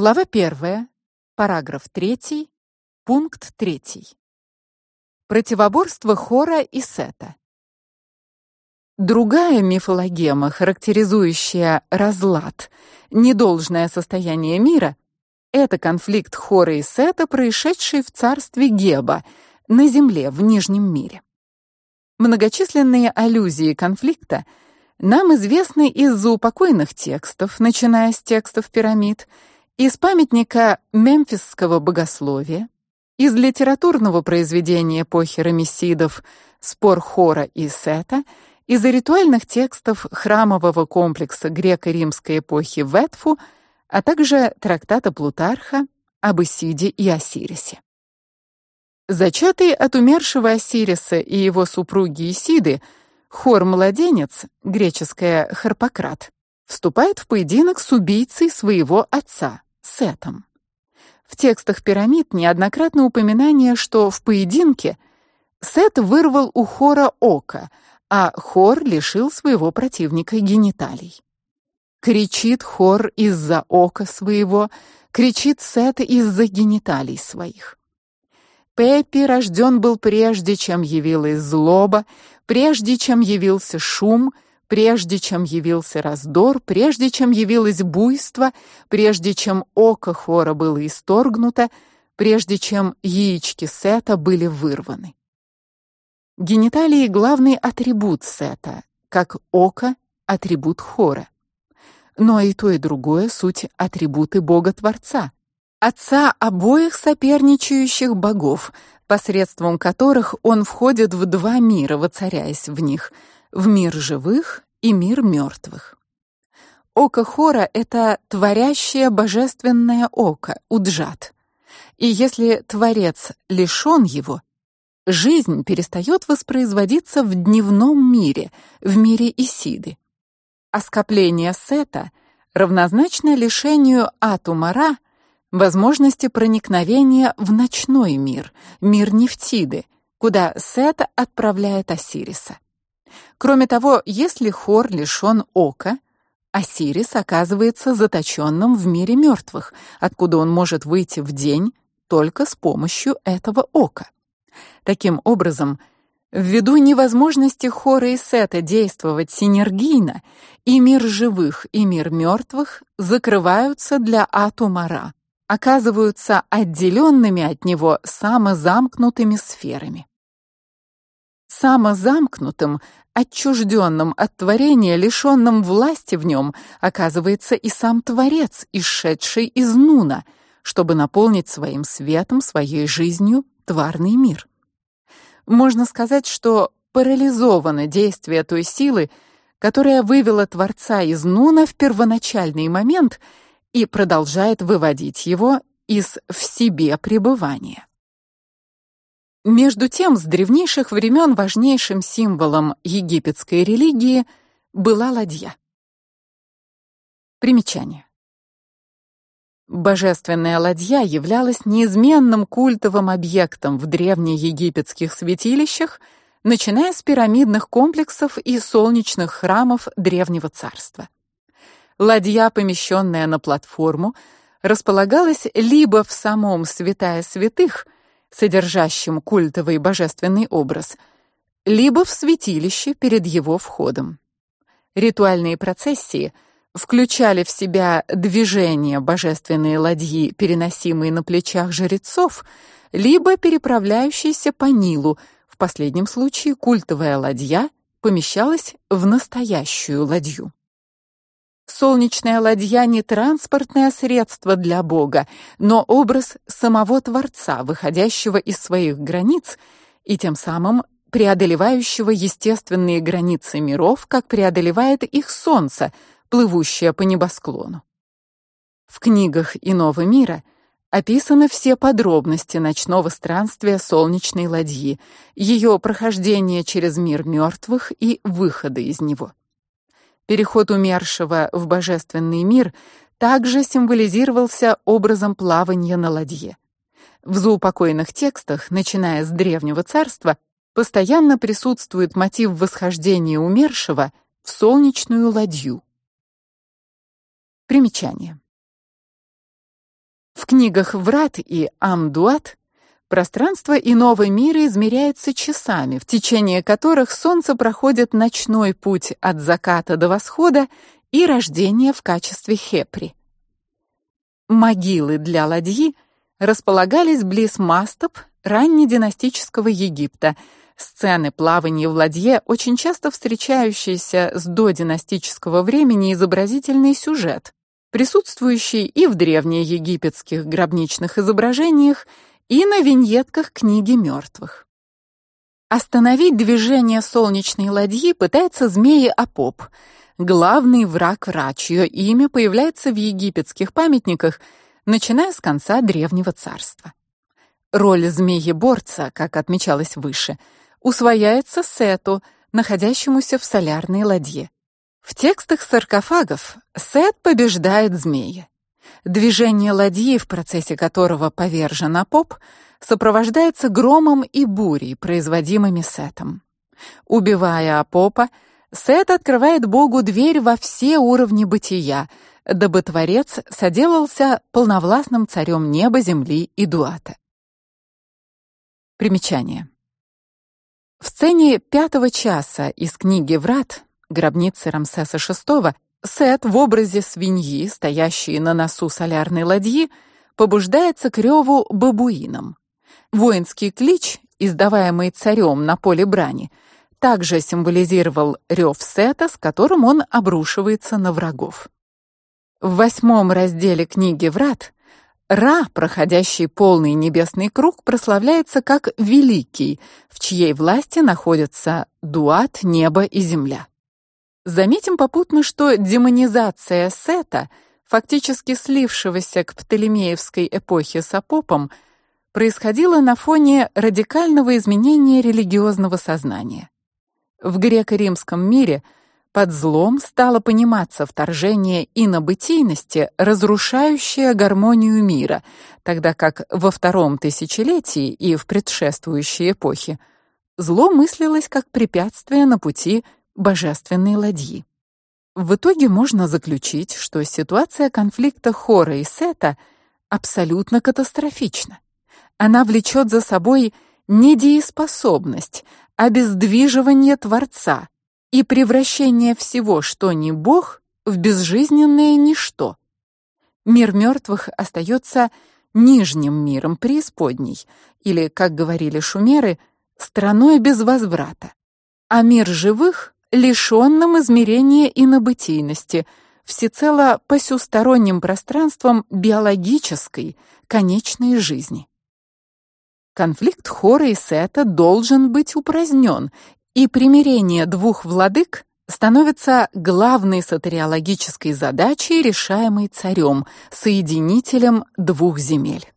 Глава 1, параграф 3, пункт 3. Противоборство хора и сета. Другая мифологема, характеризующая разлад, недолжное состояние мира, это конфликт хора и сета, происшедший в царстве Геба, на земле в нижнем мире. Многочисленные аллюзии конфликта нам известны из заупокойных текстов, начиная с текстов пирамид, из памятника мемфисского богословия, из литературного произведения эпохи рамессидов Спор Хора и Сета, из ритуальных текстов храмового комплекса греко-римской эпохи Ветфу, а также трактата Плутарха об Исиде и Осирисе. Зачатый от умершего Осириса и его супруги Исиды, Хор-младенец, греческое Харпократ, вступает в поединок с убийцей своего отца, Сетом. В текстах пирамид неоднократно упоминание, что в поединке Сет вырвал у Хора око, а Хор лишил своего противника гениталий. Кричит Хор из-за ока своего, кричит Сет из-за гениталий своих. Пеппи рожден был прежде, чем явилась злоба, прежде чем явился шум, прежде чем явился раздор, прежде чем явилось буйство, прежде чем око хора было исторгнуто, прежде чем яички Сета были вырваны. Гениталии главный атрибут Сета, как око атрибут хора. Но и то и другое суть атрибуты Бога-творца, отца обоих соперничающих богов, посредством которых он входит в два мира, воцаряясь в них — в мир живых и мир мертвых. Око Хора это творящее божественное око, уджат. И если творец лишён его, жизнь перестает воспроизводиться в дневном мире, в мире Исиды. А скопление Сета равнозначно лишению Атумара возможности проникновения в ночной мир, мир Нефтиды, куда Сет отправляет Осириса. Кроме того, если Хор лишён ока, Осирис оказывается заточенным в мире мертвых, откуда он может выйти в день только с помощью этого ока. Таким образом, ввиду невозможности Хора и Сета действовать синергийно, и мир живых, и мир мертвых закрываются для Атумара, оказываются отделенными от него самозамкнутыми сферами самозамкнутым, отчужденным от творения, лишенным власти в нем, оказывается и сам Творец, исшедший из Нуна, чтобы наполнить своим светом, своей жизнью тварный мир. Можно сказать, что парализовано действие той силы, которая вывела Творца из Нуна в первоначальный момент и продолжает выводить его из в себе пребывания. Между тем, с древнейших времен важнейшим символом египетской религии была ладья. Примечание. Божественная ладья являлась неизменным культовым объектом в древнеегипетских святилищах, начиная с пирамидных комплексов и солнечных храмов древнего царства. Ладья, помещенная на платформу, располагалась либо в самом святая святых – содержащим культовый божественный образ, либо в святилище перед его входом. Ритуальные процессии включали в себя движение божественной ладьи, переносимой на плечах жрецов, либо переправляющейся по Нилу. В последнем случае культовая ладья помещалась в настоящую ладью. Солнечная ладья не транспортное средство для Бога, но образ самого Творца, выходящего из своих границ и тем самым преодолевающего естественные границы миров, как преодолевает их солнце, плывущее по небосклону. В книгах Иного мира описаны все подробности ночного странствия солнечной ладьи, ее прохождения через мир мертвых и выхода из него. Переход умершего в божественный мир также символизировался образом плавания на ладье. В заупокойных текстах, начиная с древнего царства, постоянно присутствует мотив восхождения умершего в солнечную ладью. Примечание. книгах Врат и Амдуат пространство иного мира измеряется часами, в течение которых солнце проходит ночной путь от заката до восхода и рождения в качестве хепри. Могилы для ладьи располагались близ мастоб раннединастического Египта. Сцены плавания в ладье очень часто встречающийся с додинастического времени изобразительный сюжет, присутствующий и в древнеегипетских гробничных изображениях, и на виньетках книги мертвых. Остановить движение солнечной ладьи пытается змеи Апоп, главный враг Ра, чье имя появляется в египетских памятниках, начиная с конца древнего царства. Роль змеи-борца, как отмечалось выше, усвояется Сету, находящемуся в солярной ладье. В текстах саркофагов Сет побеждает змея. Движение ладьи, в процессе которого повержен Апоп, сопровождается громом и бурей, производимыми Сетом. Убивая Апопа, Сет открывает Богу дверь во все уровни бытия, дабы Творец соделался полновластным царем неба, земли и дуата. Примечание. В сцене пятого часа из книги Врат гробницы Рамсеса VI Сет в образе свиньи, стоящей на носу солярной ладьи, побуждается к реву бабуином. Воинский клич, издаваемый царем на поле брани, также символизировал рев Сета, с которым он обрушивается на врагов. В восьмом разделе книги Врат Ра, проходящий полный небесный круг, прославляется как великий, в чьей власти находятся дуат, небо и земля. Заметим попутно, что демонизация Сета, фактически слившегося к Птолемеевской эпохе с Апопом, происходила на фоне радикального изменения религиозного сознания. В греко-римском мире под злом стало пониматься вторжение инобытийности, разрушающее гармонию мира, тогда как во втором тысячелетии и в предшествующей эпохе зло мыслилось как препятствие на пути божественной ладьи. В итоге можно заключить, что ситуация конфликта Хора и Сета абсолютно катастрофична. Она влечет за собой недееспособность, обездвиживание Творца и превращение всего, что не Бог, в безжизненное ничто. Мир мертвых остается нижним миром преисподней, или, как говорили шумеры, страной без возврата. А мир живых лишённым измерения инобытийности, всецело посюсторонним пространством биологической, конечной жизни. Конфликт Хора и Сета должен быть упразднен, и примирение двух владык становится главной сатериологической задачей, решаемой царем, соединителем двух земель.